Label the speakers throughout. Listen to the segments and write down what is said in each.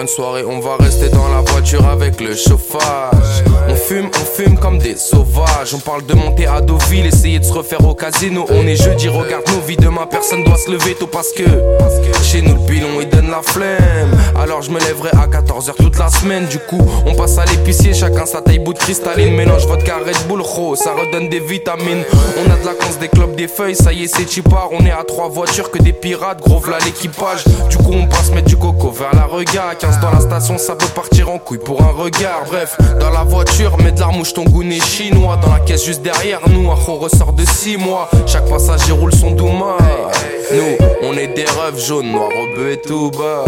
Speaker 1: une soirée, on va rester dans la voiture avec le chauffage. On fume, on fume comme des sauvages. On parle de monter à Deauville, essayer de se refaire au casino. On est jeudi, regarde nos vies. Demain, personne doit se lever tôt parce que chez nous, le pilon il donne la flemme. Alors je me lèverai à 14h toute la semaine. Du coup, on passe à l'épicier, chacun sa taille bout de cristalline. Mélange votre Red Bull, ro, ça redonne des vitamines. On a de la conce, des clubs, des feuilles. Ça y est, c'est chipard. On est à trois voitures que des pirates. Gros, v'là l'équipage. Du coup, on passe mettre du coco vers la regard. 15 dans la station, ça peut partir en couille pour un regard. Bref, dans la voiture, mets de l'armouche, ton goût n'est chinois. Dans la caisse juste derrière nous, on ressort de 6 mois. Chaque passager roule son douma. Nous, on est des rêves jaunes, noirs, rebeux et tout bas.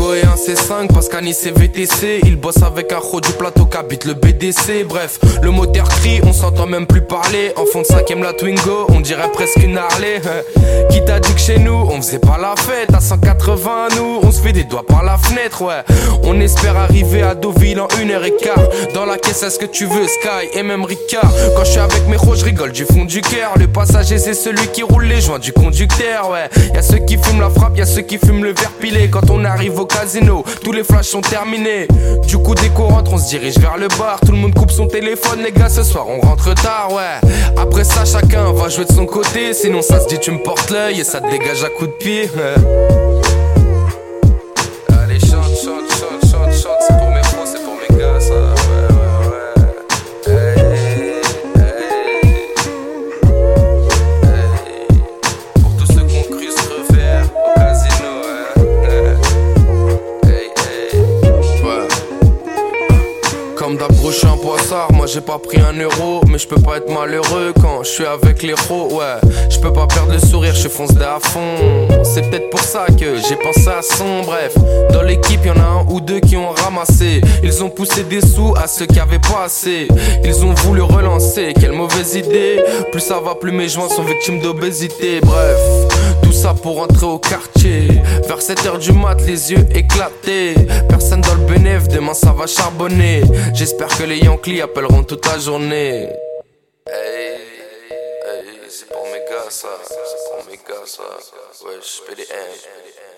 Speaker 1: Et un C5 parce qu'à Nice c'est VTC Il bosse avec un ro du plateau qu'habite le BDC Bref, le moteur crie, on s'entend même plus parler. En fond de cinquième la Twingo, on dirait presque une Harley. Qui t'a dit que chez nous, faisait pas la fête À 180 nous, on se fait des doigts par la fenêtre Ouais, on espère arriver à Deauville en une heure et quart Dans la caisse, est-ce que tu veux Sky et même Ricard? Quand je suis avec mes ros, je rigole du fond du cœur Le passager c'est celui qui roule les joints du conducteur Ouais, y'a ceux qui fument la frappe, y'a ceux qui fument le verre pilé Quand on arrive au casino, tous les flashs sont terminés. Du coup, dès qu'on on se dirige vers le bar. Tout le monde coupe son téléphone, les gars, ce soir on rentre tard, ouais. Après ça, chacun va jouer de son côté. Sinon, ça se dit, tu me portes l'œil et ça te dégage à coup de hippie. Pied. moi j'ai pas pris un euro, mais je peux pas être malheureux quand je suis avec les ros, ouais. Je peux pas perdre le sourire, je fonce à fond. C'est peut-être pour ça que j'ai pensé à son, bref. Dans l'équipe, y en a un ou deux qui ont ramassé. Ils ont poussé des sous à ceux qui avaient pas assez. Ils ont voulu relancer, quelle mauvaise idée. Plus ça va, plus mes joints sont victimes d'obésité, bref. Tout ça pour entrer au quartier. Vers 7h du mat, les yeux éclatés. Personne dans le bénéf, demain ça va charbonner. J'espère que les Yankees appelleront toute la journée. Hey, hey, c'est pour mes gars ça, c'est pour mes gars ça. Ouais.